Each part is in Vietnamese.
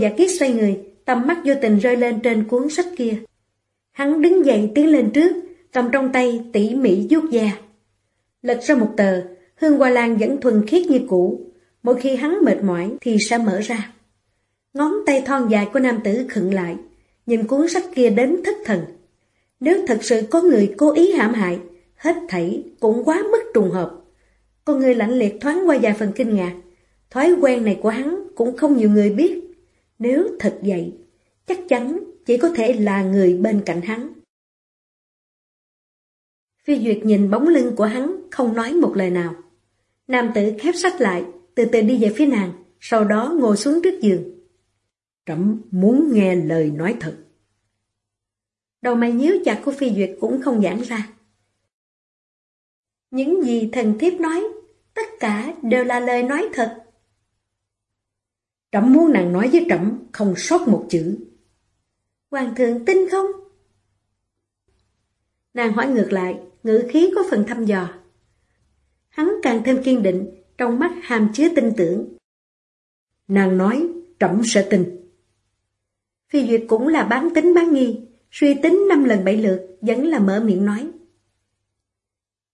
giả kiết xoay người, tầm mắt vô tình rơi lên trên cuốn sách kia. Hắn đứng dậy tiến lên trước, cầm trong tay tỉ mỉ vuốt da. Lật ra một tờ, hương hoa lan vẫn thuần khiết như cũ. Mỗi khi hắn mệt mỏi thì sẽ mở ra. Ngón tay thon dài của nam tử khựng lại, nhìn cuốn sách kia đến thất thần. Nếu thật sự có người cố ý hãm hại, hết thảy cũng quá mức trùng hợp. Con người lạnh liệt thoáng qua vài phần kinh ngạc. Thói quen này của hắn cũng không nhiều người biết. Nếu thật vậy, chắc chắn chỉ có thể là người bên cạnh hắn. Phi Duyệt nhìn bóng lưng của hắn, không nói một lời nào. Nam tử khép sách lại, từ từ đi về phía nàng, sau đó ngồi xuống trước giường. Trẫm muốn nghe lời nói thật. Đầu mày nhíu chặt của Phi Duyệt cũng không giãn ra. Những gì thần thiếp nói, tất cả đều là lời nói thật. Trẫm muốn nàng nói với trẫm không sót một chữ. Hoàng thượng tin không? Nàng hỏi ngược lại, ngữ khí có phần thăm dò. Hắn càng thêm kiên định, trong mắt hàm chứa tin tưởng. Nàng nói, trẫm sẽ tin. Phi Duyệt cũng là bán tính bán nghi, suy tính năm lần bảy lượt, vẫn là mở miệng nói.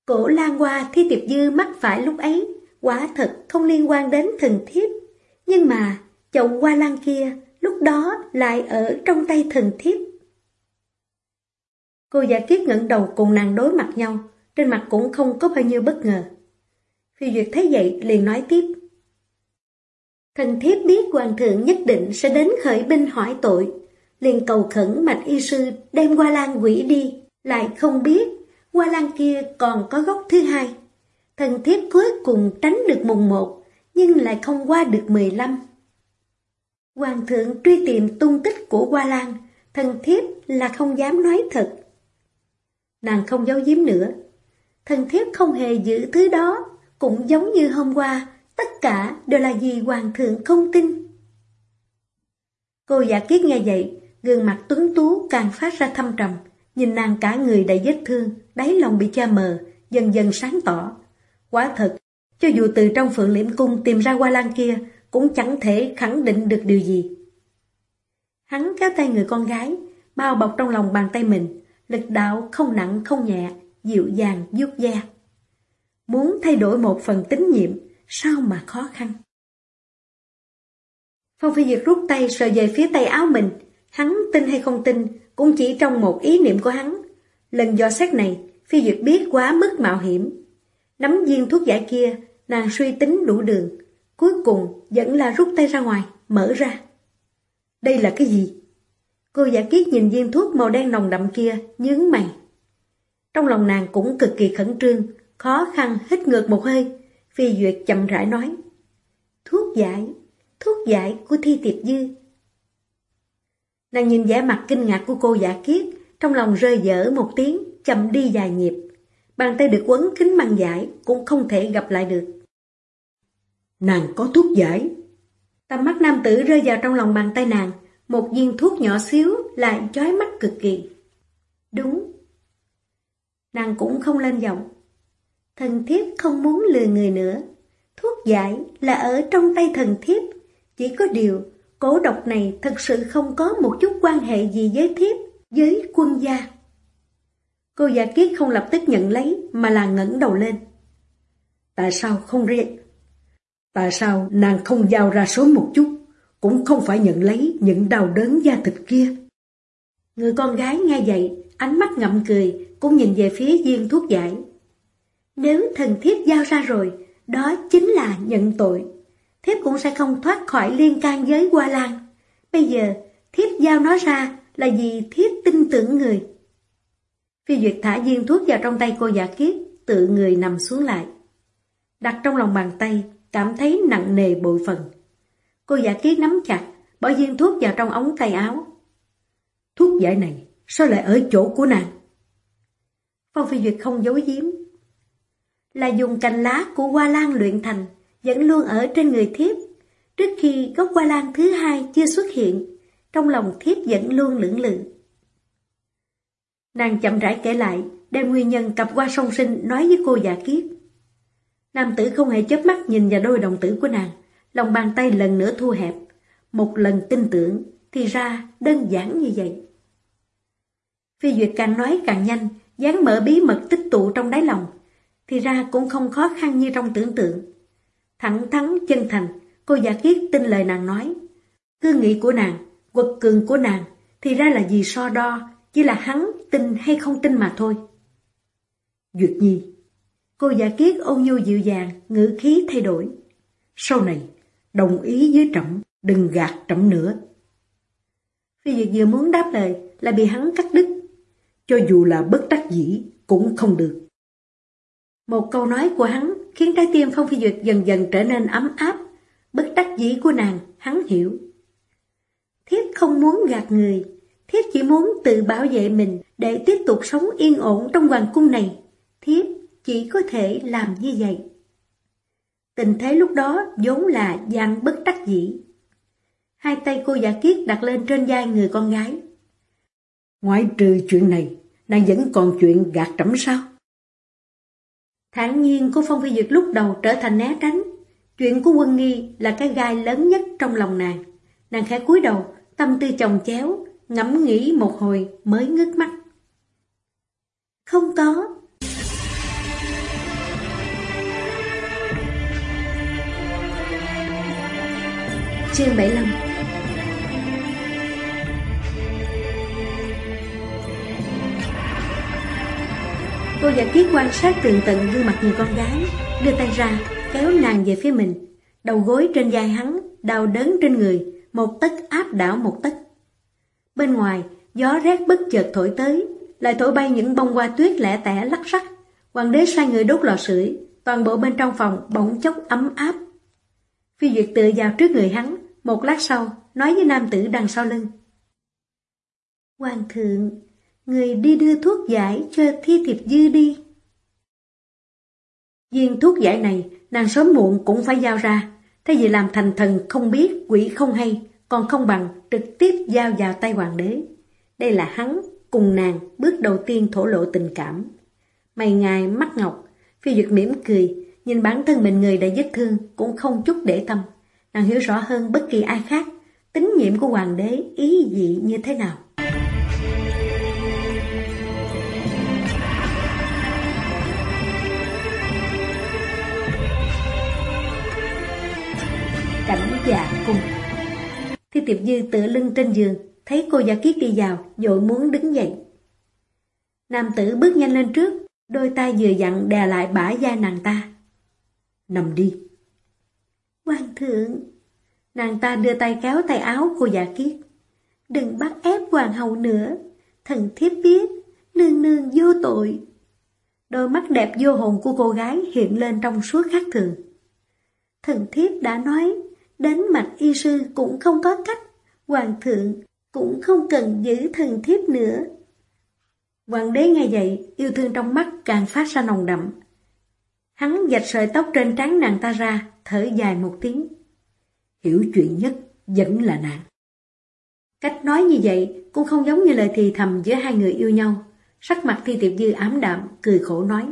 Cổ Lan Hoa thi tiệp dư mắc phải lúc ấy, quả thật không liên quan đến thần thiếp. Nhưng mà, chậu hoa lan kia lúc đó lại ở trong tay thần thiếp. Cô giả kiết ngẩng đầu cùng nàng đối mặt nhau, trên mặt cũng không có bao nhiêu bất ngờ. Phi Duyệt thấy vậy liền nói tiếp. Thần thiếp biết hoàng thượng nhất định sẽ đến khởi binh hỏi tội, liền cầu khẩn mạch y sư đem hoa lan quỷ đi, lại không biết hoa lan kia còn có gốc thứ hai. Thần thiếp cuối cùng tránh được mùng một, nhưng lại không qua được mười lăm. Hoàng thượng truy tìm tung tích của Hoa Lan, thần thiếp là không dám nói thật. Nàng không giấu giếm nữa. Thần thiếp không hề giữ thứ đó, cũng giống như hôm qua, tất cả đều là vì hoàng thượng không tin. Cô giả kiết nghe vậy, gương mặt tuấn tú càng phát ra thâm trầm, nhìn nàng cả người đầy vết thương, đáy lòng bị cha mờ, dần dần sáng tỏ. Quả thật, cho dù từ trong phượng liễm cung tìm ra hoa lan kia, cũng chẳng thể khẳng định được điều gì. Hắn kéo tay người con gái, bao bọc trong lòng bàn tay mình, lực đạo không nặng không nhẹ, dịu dàng giúp da. Muốn thay đổi một phần tín nhiệm, sao mà khó khăn. Phong Phi Duyệt rút tay sờ về phía tay áo mình, hắn tin hay không tin, cũng chỉ trong một ý niệm của hắn. Lần dò xét này, Phi Duyệt biết quá mức mạo hiểm. Nắm viên thuốc giải kia, nàng suy tính đủ đường, Cuối cùng vẫn là rút tay ra ngoài, mở ra. Đây là cái gì? Cô giả kiết nhìn viên thuốc màu đen nồng đậm kia, nhướng mày. Trong lòng nàng cũng cực kỳ khẩn trương, khó khăn hít ngược một hơi. Phi Duyệt chậm rãi nói. Thuốc giải, thuốc giải của Thi Tiệp Dư. Nàng nhìn vẻ mặt kinh ngạc của cô giả kiết, trong lòng rơi dở một tiếng, chậm đi dài nhịp. Bàn tay được quấn kính băng giải, cũng không thể gặp lại được. Nàng có thuốc giải. Tầm mắt nam tử rơi vào trong lòng bàn tay nàng, một viên thuốc nhỏ xíu lại chói mắt cực kỳ. Đúng. Nàng cũng không lên giọng. Thần thiếp không muốn lừa người nữa. Thuốc giải là ở trong tay thần thiếp. Chỉ có điều, cổ độc này thật sự không có một chút quan hệ gì với thiếp, với quân gia. Cô giả kiết không lập tức nhận lấy mà là ngẩng đầu lên. Tại sao không riêng Tại sao nàng không giao ra sớm một chút, cũng không phải nhận lấy những đau đớn da thịt kia? Người con gái nghe vậy, ánh mắt ngậm cười, cũng nhìn về phía viên thuốc giải. Nếu thần thiếp giao ra rồi, đó chính là nhận tội. Thiếp cũng sẽ không thoát khỏi liên can với Hoa Lan. Bây giờ, thiếp giao nó ra là vì thiếp tin tưởng người. Phi Duyệt thả viên thuốc vào trong tay cô giả kiết, tự người nằm xuống lại. Đặt trong lòng bàn tay, cảm thấy nặng nề bội phần. Cô giả kiết nắm chặt, bỏ viên thuốc vào trong ống tay áo. Thuốc giải này sao lại ở chỗ của nàng? Phong Phi Duyệt không giấu giếm. Là dùng cành lá của hoa lan luyện thành, vẫn luôn ở trên người thiếp. Trước khi gốc hoa lan thứ hai chưa xuất hiện, trong lòng thiếp vẫn luôn lưỡng lự. Nàng chậm rãi kể lại, đem nguyên nhân cặp qua song sinh nói với cô giả kiết. Nam tử không hề chớp mắt nhìn vào đôi đồng tử của nàng, lòng bàn tay lần nữa thu hẹp. Một lần tin tưởng, thì ra đơn giản như vậy. Phi Duyệt càng nói càng nhanh, dáng mở bí mật tích tụ trong đáy lòng, thì ra cũng không khó khăn như trong tưởng tượng. Thẳng thắn chân thành, cô giả kiết tin lời nàng nói. Cư nghị của nàng, quật cường của nàng, thì ra là gì so đo, chỉ là hắn tin hay không tin mà thôi. Duyệt Nhi Cô giả kiết ôn nhu dịu dàng, ngữ khí thay đổi. Sau này, đồng ý với Trẫm, đừng gạt Trẫm nữa. Phi Duyệt vừa muốn đáp lời là bị hắn cắt đứt. Cho dù là bất đắc dĩ, cũng không được. Một câu nói của hắn khiến trái tim Phong Phi Duyệt dần dần trở nên ấm áp. Bất đắc dĩ của nàng, hắn hiểu. thiết không muốn gạt người, thiết chỉ muốn tự bảo vệ mình để tiếp tục sống yên ổn trong hoàng cung này. Thiếp chỉ có thể làm như vậy. Tình thế lúc đó vốn là gian bất đắc dĩ. Hai tay cô giả kiết đặt lên trên vai người con gái. Ngoại trừ chuyện này, nàng vẫn còn chuyện gạt trẫm sao? Thản nhiên của Phong Phi Duyệt lúc đầu trở thành né tránh. Chuyện của quân nghi là cái gai lớn nhất trong lòng nàng. Nàng khẽ cúi đầu, tâm tư chồng chéo, ngẫm nghĩ một hồi mới ngước mắt. Không có. Chương 75 Cô giả kiết quan sát tường tận gương mặt người con gái, đưa tay ra, kéo nàng về phía mình. Đầu gối trên vai hắn, đau đớn trên người, một tấc áp đảo một tấc. Bên ngoài, gió rét bất chợt thổi tới, lại thổi bay những bông hoa tuyết lẻ tẻ lắc rắc. Hoàng đế sai người đốt lò sưởi, toàn bộ bên trong phòng bỗng chốc ấm áp. Phi Duyệt tự vào trước người hắn, một lát sau, nói với nam tử đằng sau lưng. Hoàng thượng, người đi đưa thuốc giải cho thi thiệp dư đi. Viên thuốc giải này, nàng sớm muộn cũng phải giao ra, thế vì làm thành thần không biết, quỷ không hay, còn không bằng trực tiếp giao vào tay hoàng đế. Đây là hắn cùng nàng bước đầu tiên thổ lộ tình cảm. Mày ngài mắt ngọc, phi duyệt mỉm cười, nhìn bản thân mình người đã vết thương cũng không chút để tâm. Nàng hiểu rõ hơn bất kỳ ai khác, tín nhiệm của hoàng đế ý dị như thế nào. Cảnh dạ cung Thi tiệp dư tựa lưng trên giường, thấy cô giả kiết đi vào, dội muốn đứng dậy. Nam tử bước nhanh lên trước, đôi tay vừa dặn đè lại bả vai nàng ta. Nằm đi. Hoàng thượng, nàng ta đưa tay kéo tay áo cô giả kiết. Đừng bắt ép hoàng hậu nữa, thần thiếp biết, nương nương vô tội. Đôi mắt đẹp vô hồn của cô gái hiện lên trong suốt khác thường. Thần thiếp đã nói, đến mạch y sư cũng không có cách, hoàng thượng cũng không cần giữ thần thiếp nữa. Hoàng đế nghe vậy, yêu thương trong mắt càng phát ra nồng đậm. Hắn dạch sợi tóc trên trán nàng ta ra, thở dài một tiếng. Hiểu chuyện nhất vẫn là nàng. Cách nói như vậy cũng không giống như lời thì thầm giữa hai người yêu nhau. Sắc mặt thi tiệp dư ám đạm, cười khổ nói.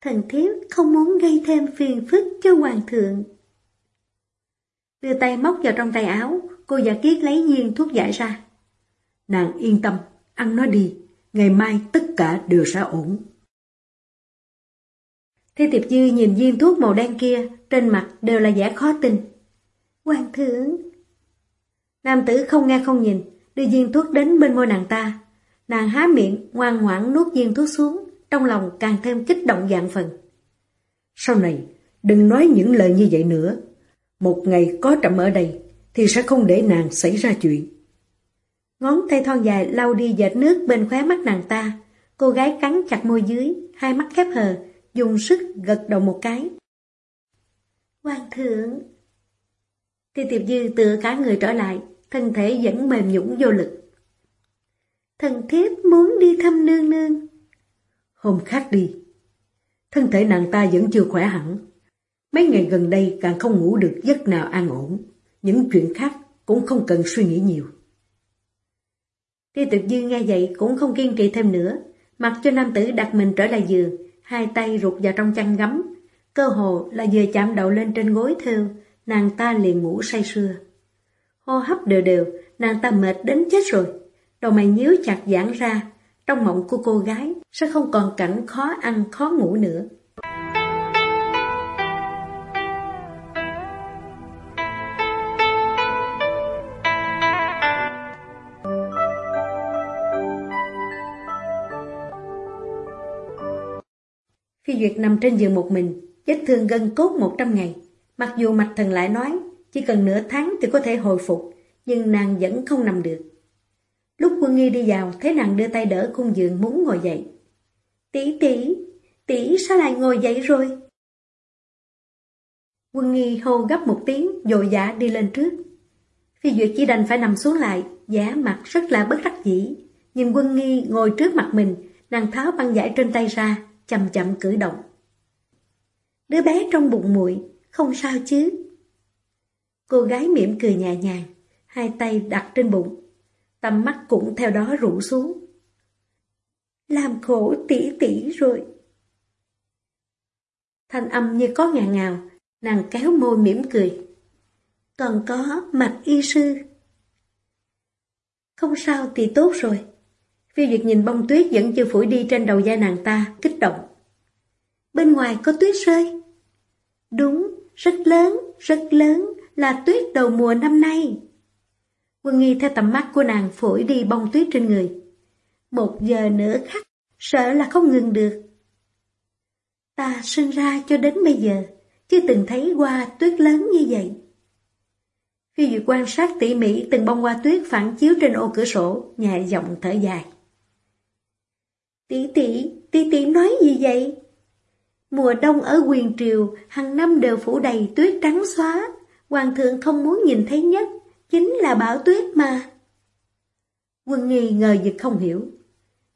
Thần thiếu không muốn gây thêm phiền phức cho hoàng thượng. Đưa tay móc vào trong tay áo, cô giả kiết lấy viên thuốc giải ra. Nàng yên tâm, ăn nó đi, ngày mai tất cả đều sẽ ổn. Thi tiệp dư nhìn viên thuốc màu đen kia, trên mặt đều là vẻ khó tin. Hoàng thượng! Nam tử không nghe không nhìn, đưa viên thuốc đến bên môi nàng ta. Nàng há miệng, ngoan ngoãn nuốt viên thuốc xuống, trong lòng càng thêm kích động dạng phần. Sau này, đừng nói những lời như vậy nữa. Một ngày có trầm ở đây, thì sẽ không để nàng xảy ra chuyện. Ngón tay thon dài lau đi dệt nước bên khóe mắt nàng ta. Cô gái cắn chặt môi dưới, hai mắt khép hờ, dùng sức gật đầu một cái. Hoàng thượng! Thì tiệp dư tựa cả người trở lại, thân thể vẫn mềm nhũng vô lực. Thần thiếp muốn đi thăm nương nương. Hôm khác đi. Thân thể nàng ta vẫn chưa khỏe hẳn. Mấy ngày gần đây càng không ngủ được giấc nào an ổn. Những chuyện khác cũng không cần suy nghĩ nhiều. Tiêu tiệp dư nghe vậy cũng không kiên trì thêm nữa, mặc cho nam tử đặt mình trở lại giường, hai tay rụt vào trong chăn gấm. Cơ hồ là vừa chạm đầu lên trên gối thêu, nàng ta liền ngủ say sưa. Hô hấp đều đều, nàng ta mệt đến chết rồi. Đầu mày nhíu chặt giãn ra, trong mộng của cô gái sẽ không còn cảnh khó ăn khó ngủ nữa. Phi Duyệt nằm trên giường một mình, vết thương gân cốt 100 ngày. Mặc dù mạch thần lại nói, chỉ cần nửa tháng thì có thể hồi phục, nhưng nàng vẫn không nằm được. Lúc quân nghi đi vào, thấy nàng đưa tay đỡ cung giường muốn ngồi dậy. Tỷ tỷ, tỷ sao lại ngồi dậy rồi? Quân nghi hô gấp một tiếng, dội dã đi lên trước. Phi Duyệt chỉ đành phải nằm xuống lại, giả mặt rất là bất đắc dĩ. Nhìn quân nghi ngồi trước mặt mình, nàng tháo băng giải trên tay ra, chậm chậm cử động. Đứa bé trong bụng muội không sao chứ? Cô gái mỉm cười nhẹ nhàng, hai tay đặt trên bụng, tầm mắt cũng theo đó rủ xuống. Làm khổ tỷ tỷ rồi. Thanh âm như có ngà ngào, nàng kéo môi mỉm cười. Còn có mạch y sư. Không sao thì tốt rồi. Phi Duyệt nhìn bông tuyết vẫn chưa phủi đi trên đầu da nàng ta, kích động. Bên ngoài có tuyết rơi. Đúng, rất lớn, rất lớn, là tuyết đầu mùa năm nay. Quân nghi theo tầm mắt của nàng phổi đi bông tuyết trên người. Một giờ nữa khắc, sợ là không ngừng được. Ta sinh ra cho đến bây giờ, chưa từng thấy qua tuyết lớn như vậy. Khi Duyệt quan sát tỉ mỉ từng bông hoa tuyết phản chiếu trên ô cửa sổ, nhẹ giọng thở dài. Tỷ tỷ, tỷ tỷ nói gì vậy? Mùa đông ở quyền triều, hàng năm đều phủ đầy tuyết trắng xóa. Hoàng thượng không muốn nhìn thấy nhất, chính là bão tuyết mà. Quân nghi ngờ vực không hiểu.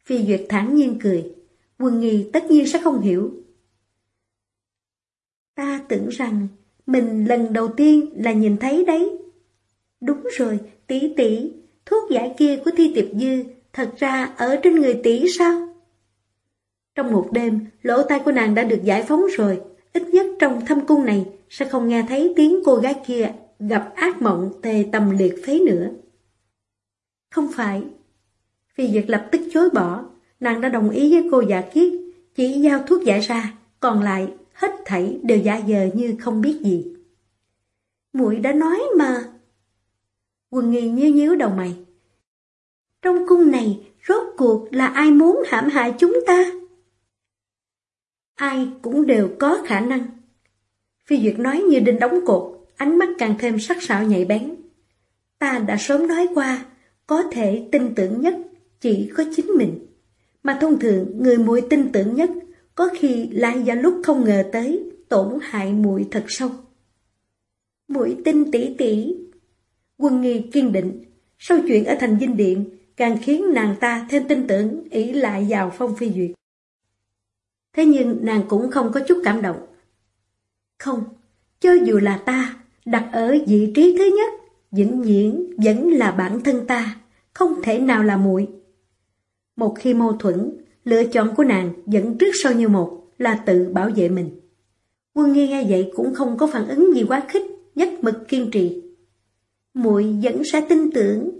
Phi Duyệt thản nhiên cười. Quân nghi tất nhiên sẽ không hiểu. Ta tưởng rằng mình lần đầu tiên là nhìn thấy đấy. Đúng rồi, tỷ tỷ, thuốc giải kia của Thi Tiệp Dư thật ra ở trên người tỷ sao? Trong một đêm, lỗ tai của nàng đã được giải phóng rồi, ít nhất trong thâm cung này sẽ không nghe thấy tiếng cô gái kia gặp ác mộng tề tâm liệt phế nữa. Không phải. Phi Duyệt lập tức chối bỏ, nàng đã đồng ý với cô giả kiết, chỉ giao thuốc giải ra, còn lại hết thảy đều giả dờ như không biết gì. muội đã nói mà. Quần nghi nhíu nhíu đầu mày. Trong cung này, rốt cuộc là ai muốn hãm hại chúng ta? Ai cũng đều có khả năng. Phi Duyệt nói như đinh đóng cột, ánh mắt càng thêm sắc sảo nhạy bén. Ta đã sớm nói qua, có thể tin tưởng nhất chỉ có chính mình. Mà thông thường người muội tin tưởng nhất có khi lại do lúc không ngờ tới tổn hại muội thật sâu. Muội tin tỷ tỷ. Quân nghi kiên định, sau chuyện ở thành dinh điện càng khiến nàng ta thêm tin tưởng ý lại vào phong phi duyệt. Thế nhưng nàng cũng không có chút cảm động. Không, cho dù là ta, đặt ở vị trí thứ nhất, vĩnh viễn vẫn là bản thân ta, không thể nào là muội. Một khi mâu thuẫn, lựa chọn của nàng vẫn trước sau như một là tự bảo vệ mình. Quân nghi nghe vậy cũng không có phản ứng gì quá khích, nhất mực kiên trì. muội vẫn sẽ tin tưởng.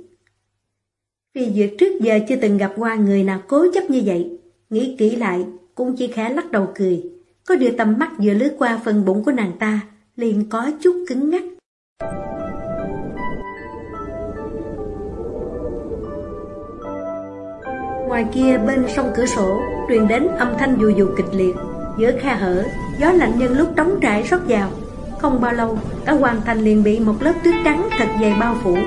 Vì Duyệt trước giờ chưa từng gặp qua người nào cố chấp như vậy, nghĩ kỹ lại cũng chỉ khẽ lắc đầu cười. Có điều tầm mắt vừa lướt qua phần bụng của nàng ta, liền có chút cứng ngắc. Ngoài kia bên sông cửa sổ, truyền đến âm thanh dù dù kịch liệt. Giữa khe hở, gió lạnh nhân lúc trống trải rót vào. Không bao lâu, cả hoàng thành liền bị một lớp tuyết trắng thật dày bao phủ.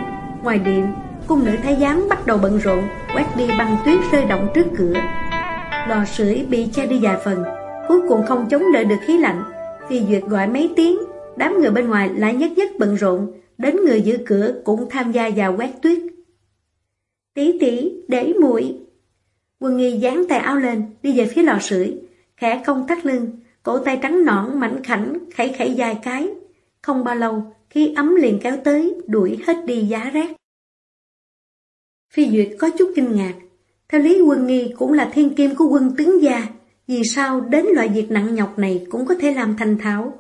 Ngoài điện, cung nữ thái giám bắt đầu bận rộn, quét đi băng tuyết rơi động trước cửa, lò sưởi bị che đi vài phần, cuối cùng không chống đỡ được khí lạnh. Phi Duyệt gọi mấy tiếng, đám người bên ngoài lại nhất nhất bận rộn, đến người giữ cửa cũng tham gia vào quét tuyết. Tí tí, để muội Quân nghi dán tay áo lên, đi về phía lò sưởi, khẽ công thắt lưng, cổ tay trắng nõn mảnh khảnh, khẩy khẩy dài cái. Không bao lâu, khi ấm liền kéo tới, đuổi hết đi giá rét. Phi Duyệt có chút kinh ngạc. Theo lý quân nghi cũng là thiên kim của quân tướng gia, vì sao đến loại việc nặng nhọc này cũng có thể làm thành thảo.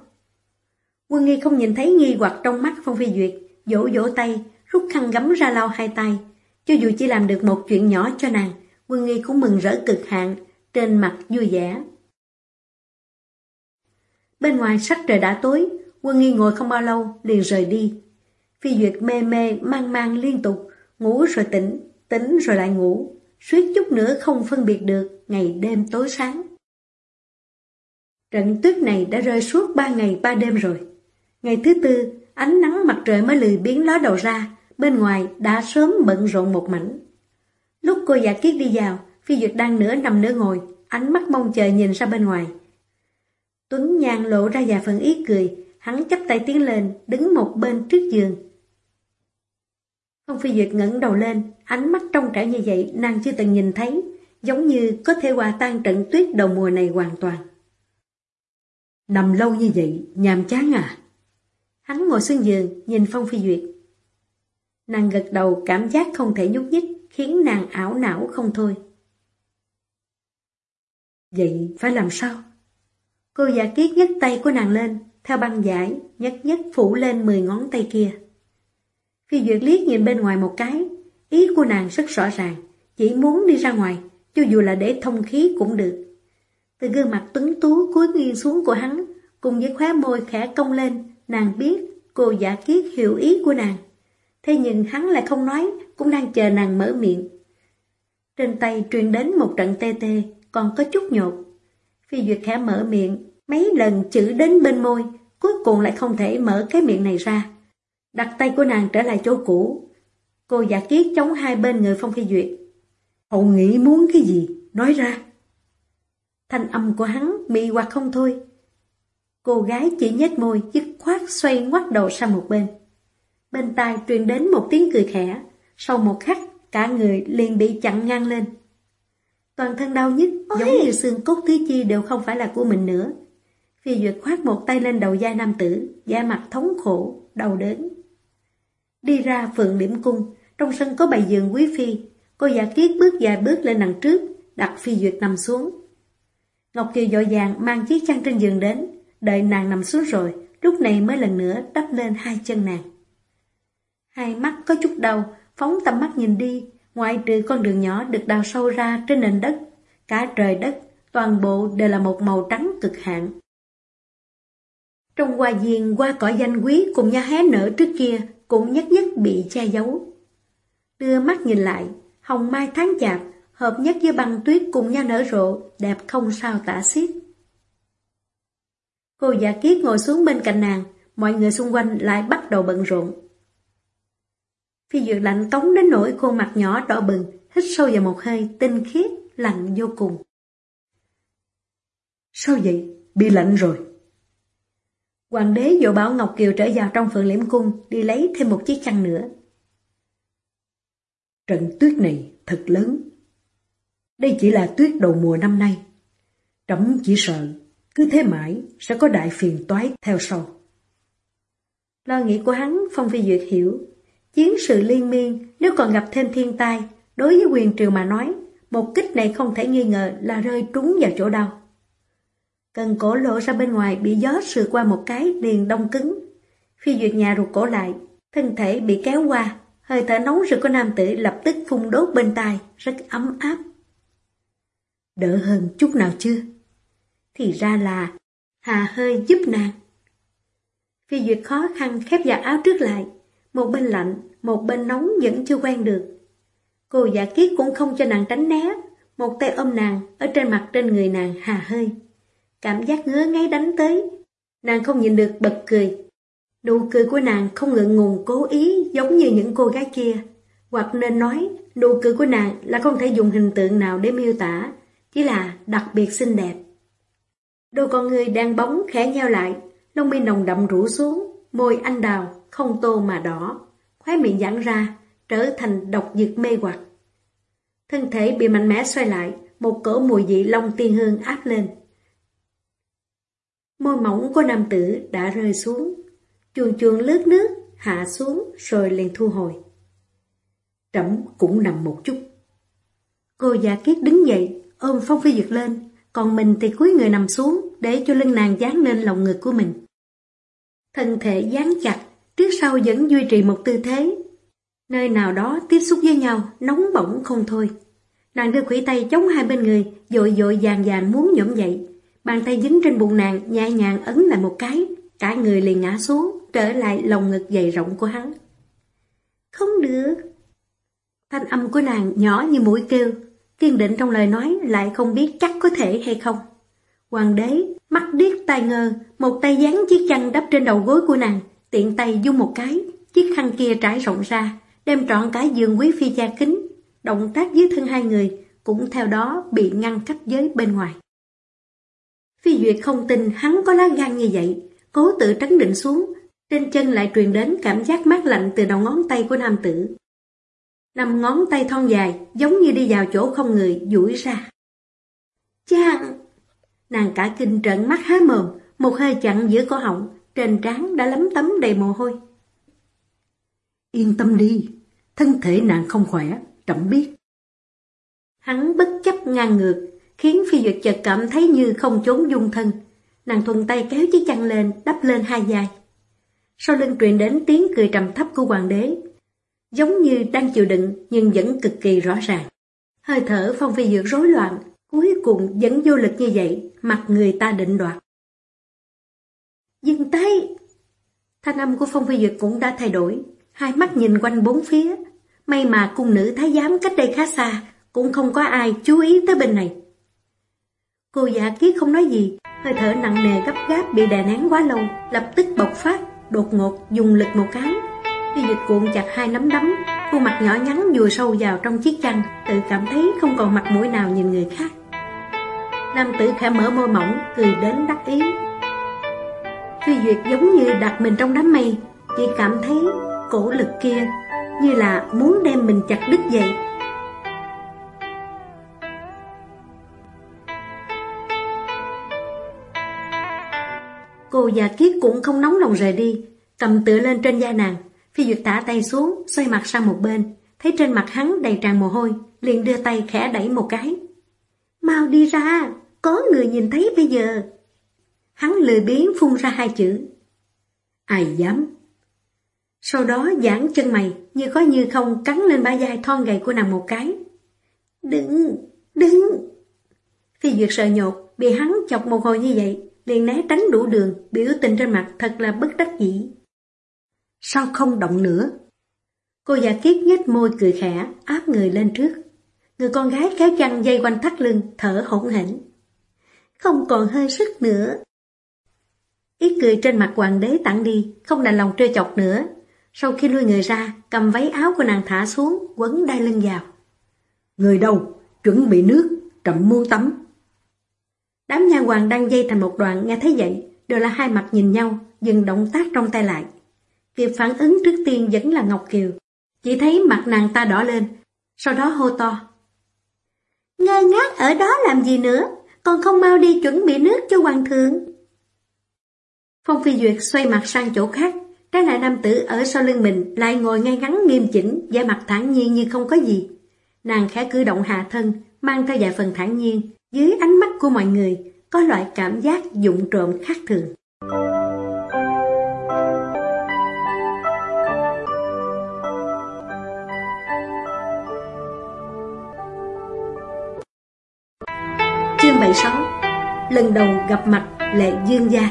Quân nghi không nhìn thấy nghi hoặc trong mắt Phong Phi Duyệt, vỗ vỗ tay, rút khăn gấm ra lau hai tay. Cho dù chỉ làm được một chuyện nhỏ cho nàng, quân nghi cũng mừng rỡ cực hạn, trên mặt vui vẻ. Bên ngoài sắc trời đã tối, quân nghi ngồi không bao lâu, liền rời đi. Phi Duyệt mê mê, mang mang liên tục, ngủ rồi tỉnh, tỉnh rồi lại ngủ, suýt chút nữa không phân biệt được ngày đêm tối sáng. Trận tuyết này đã rơi suốt ba ngày ba đêm rồi. Ngày thứ tư, ánh nắng mặt trời mới lười biến ló đầu ra, bên ngoài đã sớm bận rộn một mảnh. Lúc cô giả kiết đi vào, Phi Duyệt đang nửa nằm nửa ngồi, ánh mắt mong chờ nhìn ra bên ngoài. Tuấn Nhan lộ ra vài phần ý cười, hắn chắp tay tiến lên, đứng một bên trước giường. Phong Phi Duyệt ngẩng đầu lên, ánh mắt trong trẻo như vậy nàng chưa từng nhìn thấy, giống như có thể hòa tan trận tuyết đầu mùa này hoàn toàn. Nằm lâu như vậy, nhàm chán à? Hắn ngồi xuống giường, nhìn Phong Phi Duyệt. Nàng gật đầu cảm giác không thể nhúc nhích, khiến nàng ảo não không thôi. Vậy phải làm sao? Cô giả kiết nhấc tay của nàng lên, theo băng giải, nhất nhất phủ lên 10 ngón tay kia. Phi Duyệt liếc nhìn bên ngoài một cái, ý của nàng rất rõ ràng, chỉ muốn đi ra ngoài, cho dù là để thông khí cũng được. Từ gương mặt tuấn tú cúi nghiêng xuống của hắn, cùng với khóe môi khẽ cong lên, nàng biết cô giả kiết hiểu ý của nàng. Thế nhưng hắn lại không nói, cũng đang chờ nàng mở miệng. Trên tay truyền đến một trận tê tê, còn có chút nhột. Phi Duyệt khẽ mở miệng, mấy lần chữ đến bên môi, cuối cùng lại không thể mở cái miệng này ra. Đặt tay của nàng trở lại chỗ cũ. Cô giả kiết chống hai bên người Phong Phi Duyệt. Hậu nghĩ muốn cái gì? Nói ra. Thanh âm của hắn mị hoặc không thôi. Cô gái chỉ nhếch môi, dứt khoát xoay ngoắt đầu sang một bên. Bên tai truyền đến một tiếng cười khẽ, sau một khắc cả người liền bị chặn ngang lên. Toàn thân đau nhức, Ôi! giống như xương cốt tứ chi đều không phải là của mình nữa. Phi Duyệt khoát một tay lên đầu da nam tử, da mặt thống khổ, đau đớn. Đi ra phượng điểm cung, trong sân có bày giường quý phi, cô giả kiết bước vài bước lên đằng trước, đặt Phi Duyệt nằm xuống. Ngọc Kiều dội vàng mang chiếc chăn trên giường đến, đợi nàng nằm xuống rồi, lúc này mới lần nữa đắp lên hai chân nàng. Hai mắt có chút đau, phóng tầm mắt nhìn đi, ngoại trừ con đường nhỏ được đào sâu ra trên nền đất, cả trời đất, toàn bộ đều là một màu trắng cực hạn. Trong hoa viên qua cỏ danh quý cùng nhau hé nở trước kia cũng nhất nhất bị che giấu. Đưa mắt nhìn lại, hồng mai tháng chạp, hợp nhất với băng tuyết cùng nhau nở rộ, đẹp không sao tả xiết. Cô giả kiết ngồi xuống bên cạnh nàng, mọi người xung quanh lại bắt đầu bận rộn. Phi duyệt lạnh cống đến nỗi khuôn mặt nhỏ đỏ bừng, hít sâu vào một hơi, tinh khiết, lạnh vô cùng. Sao vậy? Bị lạnh rồi. Hoàng đế dỗ bảo Ngọc Kiều trở vào trong phượng liễm cung, đi lấy thêm một chiếc chăn nữa. Trận tuyết này thật lớn. Đây chỉ là tuyết đầu mùa năm nay. Trẫm chỉ sợ, cứ thế mãi sẽ có đại phiền toái theo sau. Lo nghĩ của hắn, Phong Phi Duyệt hiểu. Chiến sự liên miên, nếu còn gặp thêm thiên tai, đối với quyền triều mà nói, một kích này không thể nghi ngờ là rơi trúng vào chỗ đau. Cần cổ lộ ra bên ngoài bị gió sượt qua một cái liền đông cứng. Phi Duyệt nhà ruột cổ lại, thân thể bị kéo qua, hơi thở nóng rực của nam tử lập tức phun đốt bên tai, rất ấm áp. Đỡ hơn chút nào chưa? Thì ra là Hà hơi giúp nàng. Phi Duyệt khó khăn khép giặt áo trước lại, một bên lạnh, một bên nóng vẫn chưa quen được. Cô giả kiết cũng không cho nàng tránh né, một tay ôm nàng ở trên mặt trên người nàng hà hơi. Cảm giác ngứa ngáy đánh tới, nàng không nhìn được bật cười. Nụ cười của nàng không ngượng ngùng cố ý giống như những cô gái kia, hoặc nên nói nụ cười của nàng là không thể dùng hình tượng nào để miêu tả, chỉ là đặc biệt xinh đẹp. Đôi con người đang bóng khẽ nhau lại, lông mi nồng đậm rủ xuống, môi anh đào, không tô mà đỏ, khóe miệng giãn ra, trở thành độc dược mê hoặc. Thân thể bị mạnh mẽ xoay lại, một cỗ mùi vị long tiên hương áp lên. Môi mỏng của nam tử đã rơi xuống, chuồn chuồn lướt nước, hạ xuống rồi liền thu hồi. Trẫm cũng nằm một chút. Cô giả kiết đứng dậy, ôm Phong Phi dực lên, còn mình thì cúi người nằm xuống để cho lưng nàng dán lên lòng ngực của mình. Thân thể dán chặt, trước sau vẫn duy trì một tư thế. Nơi nào đó tiếp xúc với nhau, nóng bỏng không thôi. Nàng đưa khủy tay chống hai bên người, dội dội vàng vàng muốn nhổm dậy. Bàn tay dính trên bụng nàng, nhẹ nhàng ấn lại một cái, cả người liền ngã xuống, trở lại lòng ngực dày rộng của hắn. Không được. Thanh âm của nàng nhỏ như mũi kêu, kiên định trong lời nói lại không biết chắc có thể hay không. Hoàng đế, mắt điếc tai ngơ, một tay dán chiếc chăn đắp trên đầu gối của nàng, tiện tay dung một cái, chiếc khăn kia trải rộng ra, đem trọn cái giường quý phi cha kính. Động tác dưới thân hai người cũng theo đó bị ngăn cách giới bên ngoài. Phi Duyệt không tin hắn có lá gan như vậy, cố tự trấn định xuống, trên chân lại truyền đến cảm giác mát lạnh từ đầu ngón tay của nam tử. Năm ngón tay thon dài, giống như đi vào chỗ không người, duỗi ra. Chàng! Nàng cả kinh trận mắt há mồm, một hơi chặn giữa cổ họng, trên trán đã lấm tấm đầy mồ hôi. Yên tâm đi, thân thể nàng không khỏe, trẫm biết. Hắn bất chấp ngang ngược, khiến phi duyệt chợt cảm thấy như không trốn dung thân. Nàng thuần tay kéo chiếc chăn lên, đắp lên hai dài Sau lưng truyền đến tiếng cười trầm thấp của hoàng đế, giống như đang chịu đựng nhưng vẫn cực kỳ rõ ràng. Hơi thở phong phi dược rối loạn, cuối cùng vẫn vô lực như vậy, mặt người ta định đoạt. Dừng tay! Thanh âm của phong phi dược cũng đã thay đổi, hai mắt nhìn quanh bốn phía. May mà cung nữ thái giám cách đây khá xa, cũng không có ai chú ý tới bên này. Cô giả kiết không nói gì, hơi thở nặng nề gấp gáp bị đè nén quá lâu, lập tức bộc phát, đột ngột dùng lực một cái, Tiêu dịch cuộn chặt hai nắm đấm, khuôn mặt nhỏ nhắn vùi sâu vào trong chiếc chăn, tự cảm thấy không còn mặt mũi nào nhìn người khác. Nam tử khẽ mở môi mỏng, cười đến đắc ý. Phi Duyệt giống như đặt mình trong đám mây, chỉ cảm thấy cổ lực kia như là muốn đem mình chặt đứt vậy. Cô già kiết cũng không nóng lòng rời đi, cầm tựa lên trên da nàng, Phi Duyệt thả tay xuống, xoay mặt sang một bên, thấy trên mặt hắn đầy tràn mồ hôi, liền đưa tay khẽ đẩy một cái. Mau đi ra, có người nhìn thấy bây giờ. Hắn lười biến phun ra hai chữ. Ai dám? Sau đó giãn chân mày, như có như không cắn lên ba vai thon gầy của nàng một cái. Đừng, đừng. Phi Duyệt sợ nhột, bị hắn chọc một hồi như vậy, liền né tránh đủ đường, biểu tình trên mặt thật là bất đắc dĩ. Sao không động nữa? Cô già kiết nhếch môi cười khẽ, áp người lên trước. Người con gái kéo chăn dây quanh thắt lưng, thở hổn hển. Không còn hơi sức nữa. Ý cười trên mặt hoàng đế tặng đi, không đành lòng trêu chọc nữa. Sau khi lui người ra, cầm váy áo của nàng thả xuống, quấn đai lưng vào. Người đâu? Chuẩn bị nước, trậm mua tắm. Đám nha hoàng đang dây thành một đoạn nghe thấy vậy, đều là hai mặt nhìn nhau, dừng động tác trong tay lại. Kịp phản ứng trước tiên vẫn là Ngọc Kiều. Chỉ thấy mặt nàng ta đỏ lên, sau đó hô to. Ngơ ngác ở đó làm gì nữa, còn không mau đi chuẩn bị nước cho hoàng thượng. Phong Phi Duyệt xoay mặt sang chỗ khác, trái lại nam tử ở sau lưng mình lại ngồi ngay ngắn nghiêm chỉnh, da mặt thản nhiên như không có gì. Nàng khẽ cử động hạ thân, mang theo vài phần thản nhiên, dưới ánh mắt của mọi người, có loại cảm giác dụng trộm khác thường. Chương 76 Lần đầu gặp mặt Lệ Dương Gia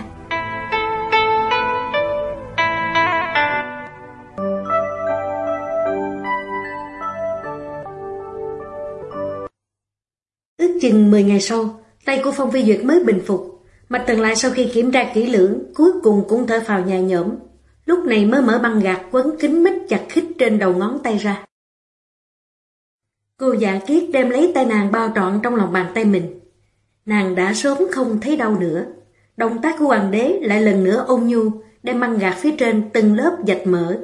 chừng 10 ngày sau, tay của Phong Phi Duyệt mới bình phục. Mạch Tần lại sau khi kiểm tra kỹ lưỡng, cuối cùng cũng thở phào nhẹ nhõm. Lúc này mới mở băng gạt quấn kính mít chặt khít trên đầu ngón tay ra. Cô giả kiết đem lấy tay nàng bao trọn trong lòng bàn tay mình. Nàng đã sớm không thấy đau nữa. Động tác của hoàng đế lại lần nữa ôn nhu, đem băng gạt phía trên từng lớp dạch mở.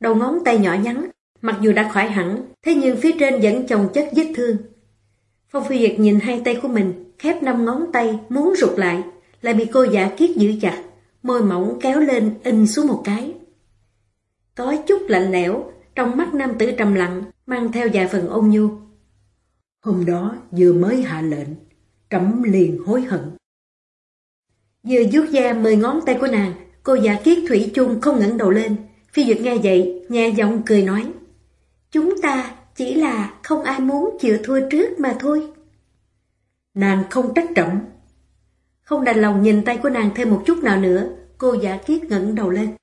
Đầu ngón tay nhỏ nhắn, mặc dù đã khỏi hẳn, thế nhưng phía trên vẫn chồng chất vết thương. Phong Phi Duyệt nhìn hai tay của mình, khép năm ngón tay, muốn rụt lại, lại bị cô giả kiết giữ chặt, môi mỏng kéo lên in xuống một cái. Có chút lạnh lẽo, trong mắt nam tử trầm lặng, mang theo vài phần ôn nhu. Hôm đó vừa mới hạ lệnh, trẫm liền hối hận. Vừa vuốt da mười ngón tay của nàng, cô giả kiết thủy chung không ngẩng đầu lên. Phi Duyệt nghe vậy, nhẹ giọng cười nói. Chúng ta chỉ là không ai muốn chịu thua trước mà thôi. Nàng không trách trọng Không đành lòng nhìn tay của nàng thêm một chút nào nữa, cô giả kiết ngẩng đầu lên.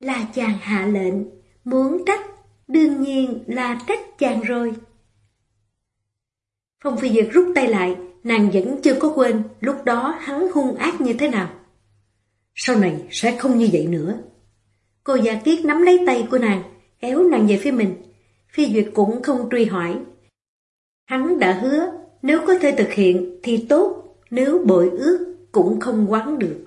Là chàng hạ lệnh, muốn trách, đương nhiên là trách chàng rồi. Phong Phi Duyệt rút tay lại, nàng vẫn chưa có quên lúc đó hắn hung ác như thế nào. Sau này sẽ không như vậy nữa. Cô giả kiết nắm lấy tay của nàng, kéo nàng về phía mình. Phi Duyệt cũng không truy hỏi. Hắn đã hứa, nếu có thể thực hiện thì tốt, nếu bội ước cũng không quán được.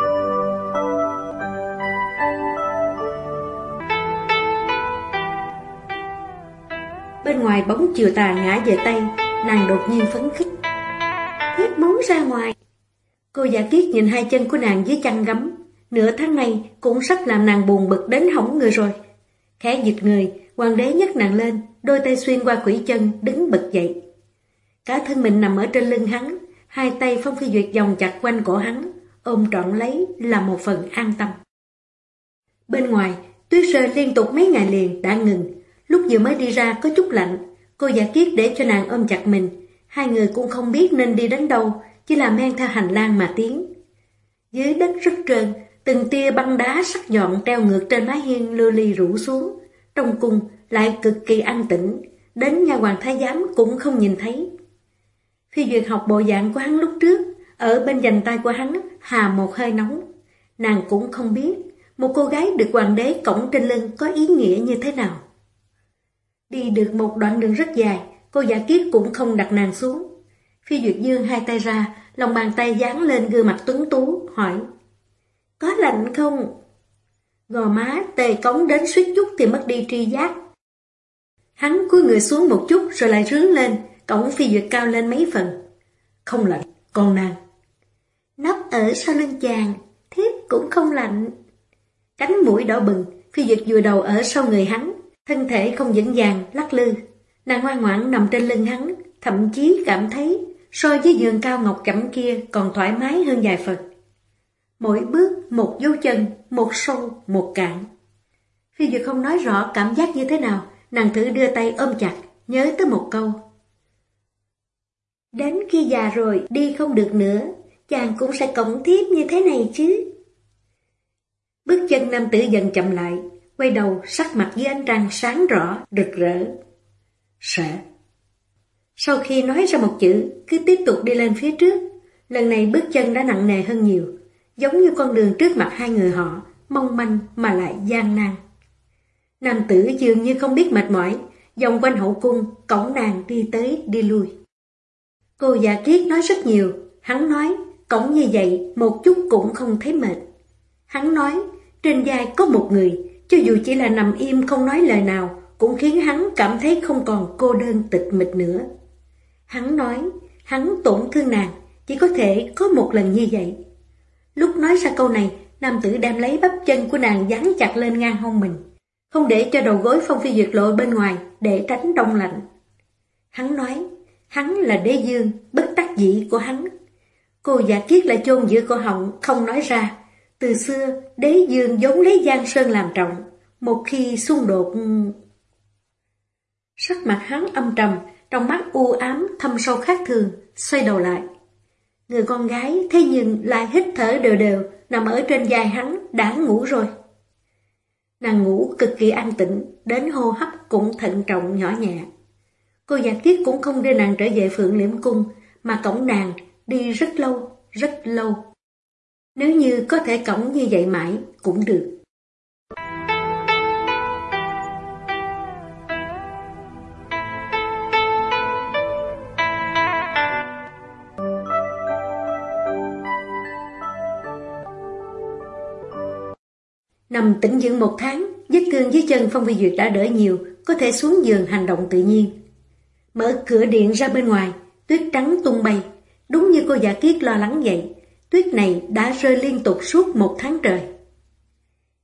Bên ngoài bóng chiều tà ngã về tay, nàng đột nhiên phấn khích. Thiết muốn ra ngoài. Cô giả kiết nhìn hai chân của nàng dưới chăn gấm. Nửa tháng này cũng sắp làm nàng buồn bực đến hỏng người rồi. Khẽ dịch người, hoàng đế nhấc nàng lên, đôi tay xuyên qua quỷ chân, đứng bật dậy. Cả thân mình nằm ở trên lưng hắn, hai tay Phong Phi Duyệt vòng chặt quanh cổ hắn, ôm trọn lấy là một phần an tâm. Bên ngoài, tuyết rơi liên tục mấy ngày liền đã ngừng, lúc vừa mới đi ra có chút lạnh, cô giả kiết để cho nàng ôm chặt mình, hai người cũng không biết nên đi đến đâu, chỉ là men theo hành lang mà tiến. Dưới đất rất trơn, từng tia băng đá sắc nhọn treo ngược trên mái hiên lưu ly rủ xuống, trong cung lại cực kỳ an tĩnh, đến nhà hoàng thái giám cũng không nhìn thấy. Phi Duyệt học bộ dạng của hắn lúc trước, ở bên dành tay của hắn hà một hơi nóng. Nàng cũng không biết, một cô gái được hoàng đế cổng trên lưng có ý nghĩa như thế nào. Đi được một đoạn đường rất dài, cô giả kiết cũng không đặt nàng xuống. Phi Duyệt Dương hai tay ra, lòng bàn tay dán lên gương mặt tuấn tú, hỏi Có lạnh không? Gò má tề cống đến suýt chút thì mất đi tri giác. Hắn cúi người xuống một chút rồi lại rướng lên, cổng Phi Duyệt cao lên mấy phần. Không lạnh, con nàng. nắp ở sau lưng chàng, thiết cũng không lạnh. Cánh mũi đỏ bừng, Phi Duyệt vừa đầu ở sau người hắn, thân thể không vững vàng, lắc lư. Nàng ngoan ngoãn nằm trên lưng hắn, thậm chí cảm thấy so với giường cao ngọc cẩm kia còn thoải mái hơn vài phần. Mỗi bước một dấu chân, một sâu, một cạn. Phi Duyệt không nói rõ cảm giác như thế nào, nàng thử đưa tay ôm chặt, nhớ tới một câu. Đến khi già rồi, đi không được nữa, chàng cũng sẽ cổng thiếp như thế này chứ. Bước chân nam tử dần chậm lại, quay đầu sắc mặt dưới ánh trăng sáng rõ, rực rỡ. Sẽ. Sau khi nói ra một chữ, cứ tiếp tục đi lên phía trước. Lần này bước chân đã nặng nề hơn nhiều, giống như con đường trước mặt hai người họ, mong manh mà lại gian nan. Nam tử dường như không biết mệt mỏi, vòng quanh hậu cung, cổng nàng đi tới đi lui. Cô già kiết nói rất nhiều, hắn nói, cổng như vậy một chút cũng không thấy mệt. Hắn nói, trên vai có một người, cho dù chỉ là nằm im không nói lời nào, cũng khiến hắn cảm thấy không còn cô đơn tịch mịch nữa. Hắn nói, hắn tổn thương nàng, chỉ có thể có một lần như vậy. Lúc nói ra câu này, nam tử đem lấy bắp chân của nàng dán chặt lên ngang hông mình, không để cho đầu gối phong phi duyệt lộ bên ngoài để tránh đông lạnh. Hắn nói, hắn là đế dương, bất đắc dĩ của hắn. Cô giả kiết lại chôn giữa cổ họng, không nói ra. Từ xưa, đế dương giống lấy Giang Sơn làm trọng, một khi xung đột... Sắc mặt hắn âm trầm, trong mắt u ám thâm sâu khác thường, xoay đầu lại. Người con gái thế nhưng lại hít thở đều đều, nằm ở trên vai hắn, đã ngủ rồi. Nàng ngủ cực kỳ an tĩnh, đến hô hấp cũng thận trọng nhỏ nhẹ. Cô giả kiết cũng không đưa nàng trở về phượng liễm cung, mà cổng nàng đi rất lâu, rất lâu. Nếu như có thể cổng như vậy mãi, cũng được. Nằm tĩnh dưỡng một tháng, vết thương dưới chân Phong Phi Duyệt đã đỡ nhiều, có thể xuống giường hành động tự nhiên. Mở cửa điện ra bên ngoài, tuyết trắng tung bay, đúng như cô giả kiết lo lắng vậy. Tuyết này đã rơi liên tục suốt một tháng trời.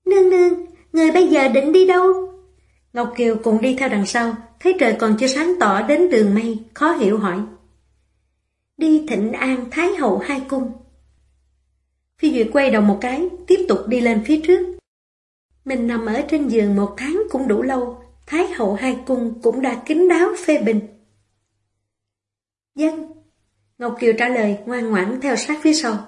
Nương nương, người bây giờ định đi đâu? Ngọc Kiều cùng đi theo đằng sau, thấy trời còn chưa sáng tỏ đến đường mây, khó hiểu hỏi. Đi thịnh an Thái Hậu hai cung. Phi Duyệt quay đầu một cái, tiếp tục đi lên phía trước. Mình nằm ở trên giường một tháng cũng đủ lâu, Thái Hậu hai cung cũng đã kính đáo phê bình. Dân. Ngọc Kiều trả lời ngoan ngoãn theo sát phía sau.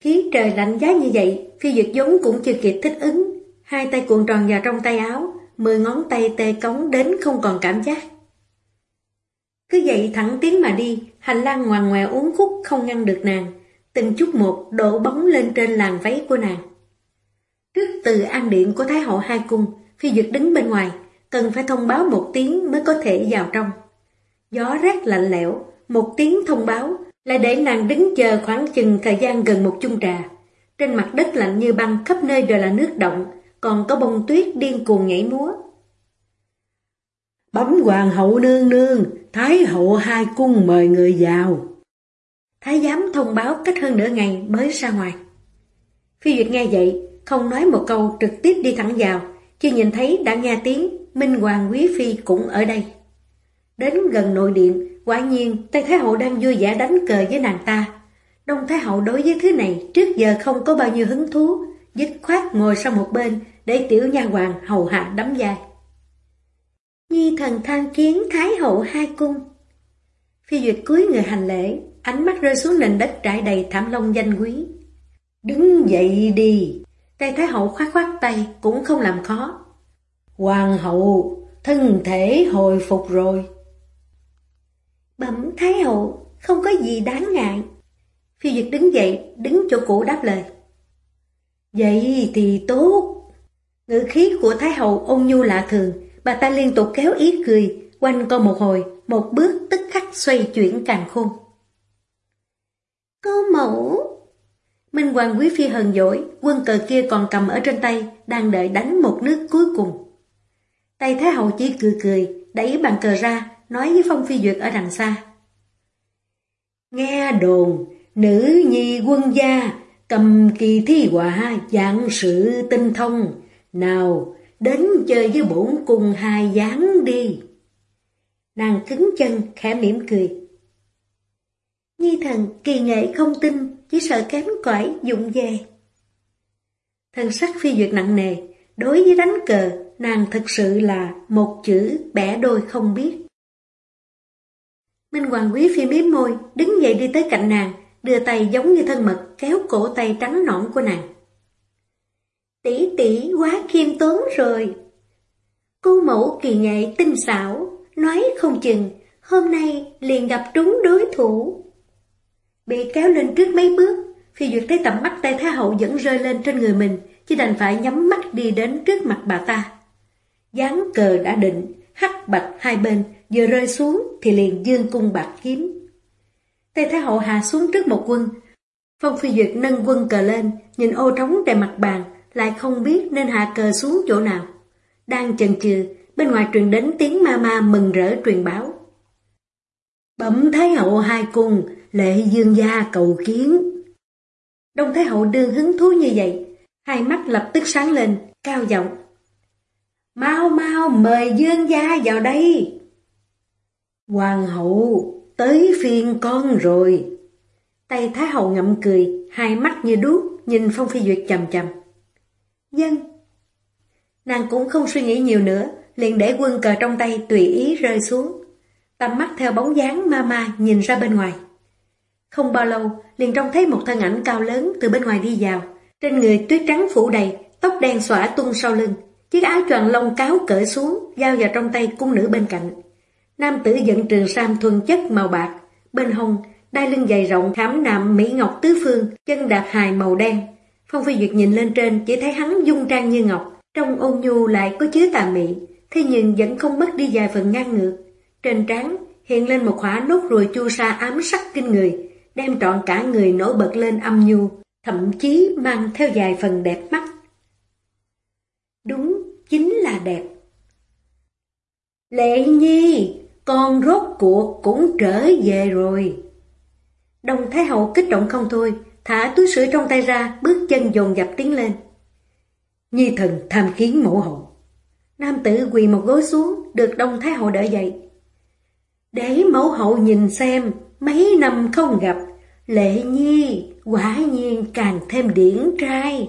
Khí trời lạnh giá như vậy, phi dược giống cũng chưa kịp thích ứng. Hai tay cuộn tròn vào trong tay áo, mười ngón tay tê cống đến không còn cảm giác. Cứ vậy thẳng tiến mà đi, hành lang ngoằn ngoèo uốn khúc không ngăn được nàng, từng chút một đổ bóng lên trên làn váy của nàng. Trước từ an điện của Thái hậu hai cung, phi duyệt đứng bên ngoài, cần phải thông báo một tiếng mới có thể vào trong. Gió rét lạnh lẽo, một tiếng thông báo lại để nàng đứng chờ khoảng chừng thời gian gần một chung trà. Trên mặt đất lạnh như băng khắp nơi đều là nước động, còn có bông tuyết điên cuồng nhảy múa. Bấm hoàng hậu nương nương, thái hậu hai cung mời người vào. Thái giám thông báo cách hơn nửa ngày mới ra ngoài. Phi Duyệt nghe vậy, không nói một câu trực tiếp đi thẳng vào, chưa nhìn thấy đã nghe tiếng Minh Hoàng Quý Phi cũng ở đây. Đến gần nội điện, Quả nhiên, Tây Thái Hậu đang vui vẻ đánh cờ với nàng ta. Đông Thái Hậu đối với thứ này trước giờ không có bao nhiêu hứng thú, dứt khoát ngồi sang một bên để tiểu nha hoàng hầu hạ đấm dài. Nhi thần than kiến Thái Hậu hai cung. Phi Duyệt cúi người hành lễ, ánh mắt rơi xuống nền đất trải đầy thảm long danh quý. Đứng dậy đi. tay Thái Hậu khoát khoát tay cũng không làm khó. Hoàng hậu, thân thể hồi phục rồi. Bẩm Thái Hậu, không có gì đáng ngại. Phi Duyệt đứng dậy, đứng chỗ cũ đáp lời. Vậy thì tốt. Ngữ khí của Thái Hậu ôn nhu lạ thường, bà ta liên tục kéo ý cười, quanh co một hồi, một bước tức khắc xoay chuyển càng khôn. Cô mẫu! Minh Hoàng Quý Phi hờn dỗi, quân cờ kia còn cầm ở trên tay, đang đợi đánh một nước cuối cùng. Tay Thái Hậu chỉ cười cười, đẩy bàn cờ ra, nói với Phong Phi Duyệt ở đằng xa. Nghe đồn, nữ nhi quân gia, cầm kỳ thi họa, dạng sự tinh thông. Nào, đến chơi với bổn cùng hai dáng đi. Nàng cứng chân, khẽ mỉm cười. Nhi thần kỳ nghệ không tin, chỉ sợ kém cỏi dụng về. Thần sắc phi duyệt nặng nề, đối với đánh cờ, nàng thực sự là một chữ bẻ đôi không biết. Minh Hoàng Quý Phi miếm môi, đứng dậy đi tới cạnh nàng, đưa tay giống như thân mật kéo cổ tay trắng nõn của nàng. Tỷ tỷ quá khiêm tốn rồi. Cô mẫu kỳ nghệ tinh xảo, nói không chừng, hôm nay liền gặp trúng đối thủ. Bị kéo lên trước mấy bước, Phi Duyệt thấy tầm mắt tay Thái Hậu vẫn rơi lên trên người mình, chỉ đành phải nhắm mắt đi đến trước mặt bà ta. gián cờ đã định, hắc bạch hai bên, vừa rơi xuống thì liền dương cung bạc kiếm. Tây Thái Hậu hạ xuống trước một quân. Phong Phi Duyệt nâng quân cờ lên, nhìn ô trống đầy mặt bàn, lại không biết nên hạ cờ xuống chỗ nào. Đang chần chừ, bên ngoài truyền đến tiếng ma ma mừng rỡ truyền báo. Bẩm Thái Hậu hai cung, lệ dương gia cầu kiến. Đông Thái Hậu đương hứng thú như vậy, hai mắt lập tức sáng lên, cao giọng. Mau mau mời dương gia vào đây. Hoàng hậu, tới phiên con rồi. Tay Thái hậu ngậm cười, hai mắt như đuốc, nhìn Phong Phi Duyệt chầm chầm. Dân. Nàng cũng không suy nghĩ nhiều nữa, liền để quân cờ trong tay tùy ý rơi xuống. Tầm mắt theo bóng dáng ma ma nhìn ra bên ngoài. Không bao lâu, liền trông thấy một thân ảnh cao lớn từ bên ngoài đi vào. Trên người tuyết trắng phủ đầy, tóc đen xõa tung sau lưng. Chiếc áo choàng lông cáo cởi xuống, giao vào trong tay cung nữ bên cạnh. Nam tử dẫn trường sam thuần chất màu bạc, bên hông, đai lưng dày rộng khám nạm mỹ ngọc tứ phương, chân đạp hài màu đen. Phong Phi Duyệt nhìn lên trên chỉ thấy hắn dung trang như ngọc, trong ôn nhu lại có chứa tà mị, thế nhưng vẫn không mất đi vài phần ngang ngược. Trên trán hiện lên một khỏa nốt ruồi chua sa ám sắc kinh người, đem trọn cả người nổi bật lên âm nhu, thậm chí mang theo vài phần đẹp mắt. Đúng, chính là đẹp. Lệ Nhi, con rốt cuộc cũng trở về rồi. Đồng Thái Hậu kích động không thôi, thả túi sữa trong tay ra, bước chân dồn dập tiến lên. Nhi thần tham kiến mẫu hậu. Nam tử quỳ một gối xuống, được Đông Thái Hậu đỡ dậy. Để mẫu hậu nhìn xem, mấy năm không gặp, Lệ Nhi quả nhiên càng thêm điển trai.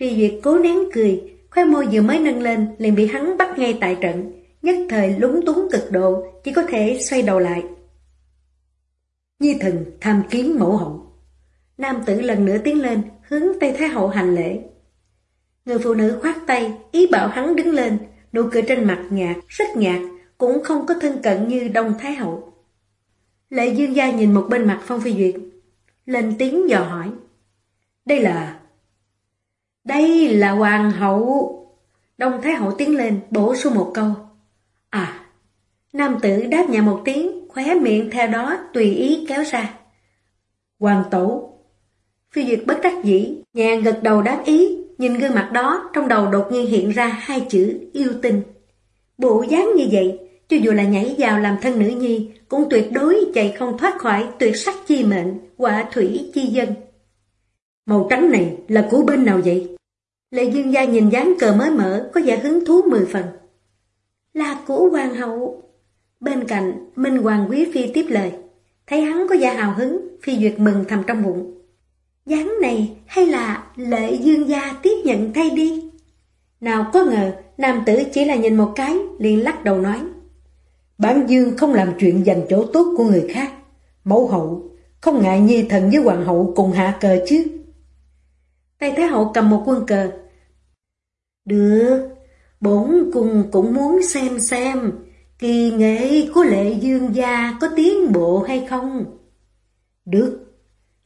Phi Duyệt cố nén cười, khoe môi vừa mới nâng lên liền bị hắn bắt ngay tại trận, nhất thời lúng túng cực độ, chỉ có thể xoay đầu lại. Nhi thần tham kiến mẫu hậu. Nam tử lần nữa tiến lên, hướng Tây Thái Hậu hành lễ. Người phụ nữ khoát tay, ý bảo hắn đứng lên, nụ cười trên mặt nhạt, rất nhạt, cũng không có thân cận như Đông Thái Hậu. Lệ Dương Gia nhìn một bên mặt Phong Phi Duyệt, lên tiếng dò hỏi. Đây là... Đây là Hoàng hậu. Đông Thái Hậu tiến lên, bổ sung một câu. À, nam tử đáp nhà một tiếng, khóe miệng theo đó tùy ý kéo ra. Hoàng tổ. Phi Duyệt bất đắc dĩ, nhà gật đầu đáp ý, nhìn gương mặt đó, trong đầu đột nhiên hiện ra hai chữ yêu tinh. Bộ dáng như vậy, cho dù là nhảy vào làm thân nữ nhi, cũng tuyệt đối chạy không thoát khỏi tuyệt sắc chi mệnh, quả thủy chi dân. Màu trắng này là của bên nào vậy? Lệ Dương Gia nhìn dáng cờ mới mở, có vẻ hứng thú mười phần. Là của hoàng hậu. Bên cạnh, Minh Hoàng Quý Phi tiếp lời. Thấy hắn có vẻ hào hứng, Phi Duyệt mừng thầm trong bụng. dáng này hay là lệ dương gia tiếp nhận thay đi? Nào có ngờ, nam tử chỉ là nhìn một cái, liền lắc đầu nói. Bản dương không làm chuyện dành chỗ tốt của người khác. Mẫu hậu, không ngại nhi thần với hoàng hậu cùng hạ cờ chứ. Tây Thái hậu cầm một quân cờ. Được, bổn cung cũng muốn xem xem, kỳ nghệ của lệ dương gia có tiến bộ hay không? Được.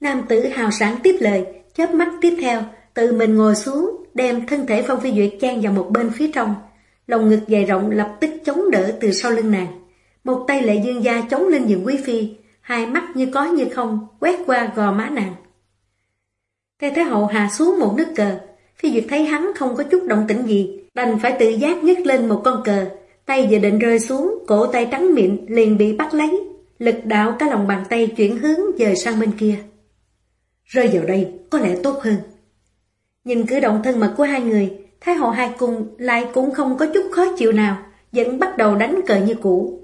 Nam tử hào sản tiếp lời, chớp mắt tiếp theo, tự mình ngồi xuống, đem thân thể Phong Phi Duyệt trang vào một bên phía trong. Lòng ngực dày rộng lập tức chống đỡ từ sau lưng nàng. Một tay lệ dương gia chống lên giường quý phi, hai mắt như có như không, quét qua gò má nàng. Tề Thái Hậu hạ xuống một nước cờ, Phi Duyệt thấy hắn không có chút động tĩnh gì, đành phải tự giác nhấc lên một con cờ, tay vừa định rơi xuống, cổ tay trắng miệng liền bị bắt lấy, lực đạo cả lòng bàn tay chuyển hướng dời sang bên kia. Rơi vào đây có lẽ tốt hơn. Nhìn cử động thân mật của hai người, Thái Hậu hai cung lại cũng không có chút khó chịu nào, vẫn bắt đầu đánh cờ như cũ.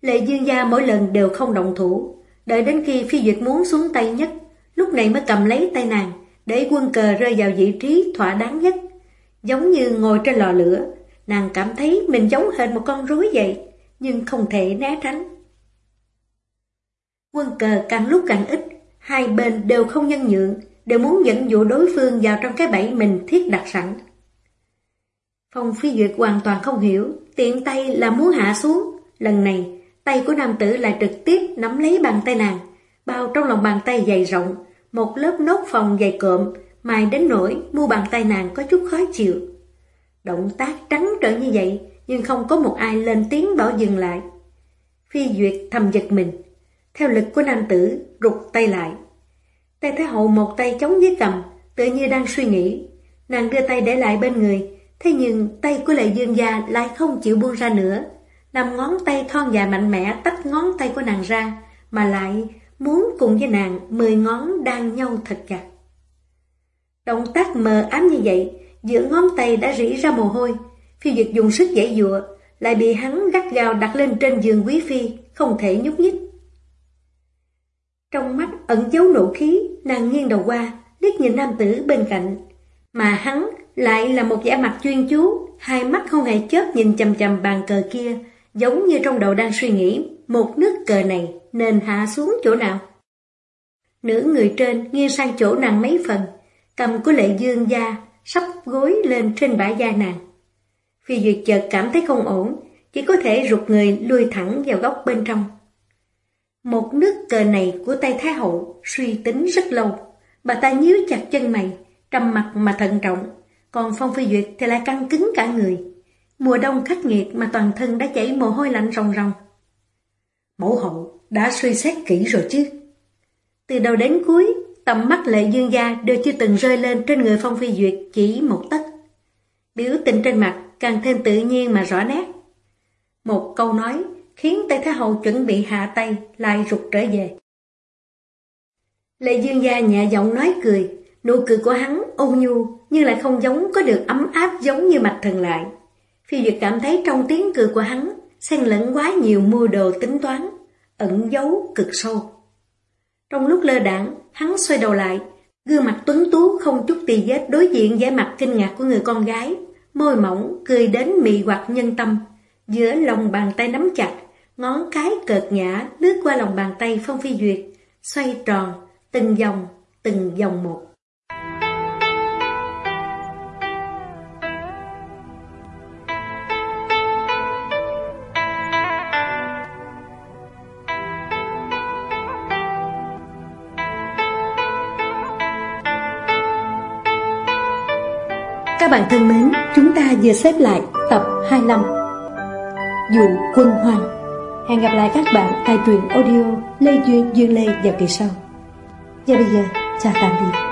Lệ Dương Gia mỗi lần đều không động thủ, đợi đến khi Phi Duyệt muốn xuống tay nhất, lúc này mới cầm lấy tay nàng, để quân cờ rơi vào vị trí thỏa đáng nhất. Giống như ngồi trên lò lửa, nàng cảm thấy mình giống hệt một con rối vậy, nhưng không thể né tránh. Quân cờ càng lúc càng ít, hai bên đều không nhân nhượng, đều muốn dẫn dụ đối phương vào trong cái bẫy mình thiết đặt sẵn. Phong Phi Duyệt hoàn toàn không hiểu, tiện tay là muốn hạ xuống, lần này tay của nam tử lại trực tiếp nắm lấy bàn tay nàng, bao trong lòng bàn tay dày rộng, một lớp nốt phòng dày cộm, mài đến nỗi mu bàn tay nàng có chút khó chịu. Động tác trắng trợn như vậy, nhưng không có một ai lên tiếng bảo dừng lại. Phi Duyệt thầm giật mình, theo lực của nam tử, rụt tay lại. Tay Thái Hậu một tay chống dưới cầm, tự như đang suy nghĩ. Nàng đưa tay để lại bên người, thế nhưng tay của Lệ Dương Gia lại không chịu buông ra nữa. Nằm ngón tay thon dài mạnh mẽ tách ngón tay của nàng ra, mà lại muốn cùng với nàng mười ngón đan nhau thật chặt. Động tác mờ ám như vậy, giữa ngón tay đã rỉ ra mồ hôi, phi duyệt dùng sức dãy dụa, lại bị hắn gắt gao đặt lên trên giường quý phi, không thể nhúc nhích. Trong mắt ẩn dấu nộ khí, nàng nghiêng đầu qua, liếc nhìn nam tử bên cạnh. Mà hắn lại là một giả mặt chuyên chú, hai mắt không hề chớp nhìn chầm chầm bàn cờ kia, giống như trong đầu đang suy nghĩ một nước cờ này nên hạ xuống chỗ nào. nữ người trên nghiêng sang chỗ nàng mấy phần, cầm của lệ dương gia sắp gối lên trên bãi da nàng. Phi Duyệt chợt cảm thấy không ổn, chỉ có thể rụt người lui thẳng vào góc bên trong. Một nước cờ này của tay Thái Hậu suy tính rất lâu, bà ta nhíu chặt chân mày, trầm mặt mà thận trọng, còn Phong Phi Duyệt thì lại căng cứng cả người. Mùa đông khắc nghiệt mà toàn thân đã chảy mồ hôi lạnh ròng ròng. Mẫu hậu đã suy xét kỹ rồi chứ. Từ đầu đến cuối, tầm mắt lệ dương gia đều chưa từng rơi lên trên người Phong Phi Duyệt chỉ một tấc. Biểu tình trên mặt càng thêm tự nhiên mà rõ nét. Một câu nói khiến Tây Thái Hậu chuẩn bị hạ tay lại rụt trở về. Lệ Dương gia nhẹ giọng nói cười, nụ cười của hắn ôn nhu nhưng lại không giống có được ấm áp giống như mặt thần lại. Phi Duyệt cảm thấy trong tiếng cười của hắn xen lẫn quá nhiều mưu đồ tính toán, ẩn giấu cực sâu. Trong lúc lơ đảng, hắn xoay đầu lại, gương mặt tuấn tú không chút tì vết đối diện vẻ mặt kinh ngạc của người con gái, môi mỏng cười đến mị hoặc nhân tâm, giữa lòng bàn tay nắm chặt, ngón cái cợt nhã lướt qua lòng bàn tay Phong Phi Duyệt, xoay tròn, từng dòng, từng dòng một. Các bạn thân mến, chúng ta vừa xếp lại tập 25 Dụ quân hoàng. Hẹn gặp lại các bạn tại truyện audio Lê Duyên Duyên Lê vào kỳ sau. Và bây giờ, chào tạm biệt.